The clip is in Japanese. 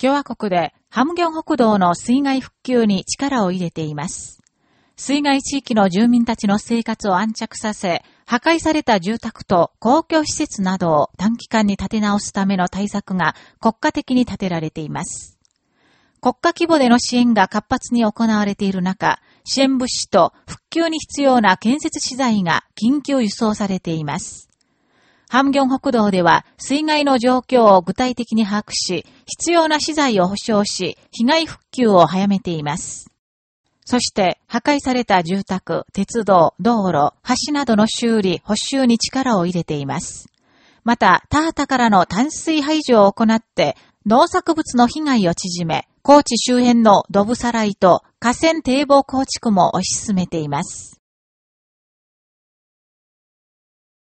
共和国でハムギョン北道の水害復旧に力を入れています。水害地域の住民たちの生活を安着させ、破壊された住宅と公共施設などを短期間に立て直すための対策が国家的に立てられています。国家規模での支援が活発に行われている中、支援物資と復旧に必要な建設資材が緊急輸送されています。ハムギョン北道では水害の状況を具体的に把握し、必要な資材を保障し、被害復旧を早めています。そして、破壊された住宅、鉄道、道路、橋などの修理、補修に力を入れています。また、田畑からの淡水排除を行って、農作物の被害を縮め、高知周辺のドブサライと河川堤防構築も推し進めています。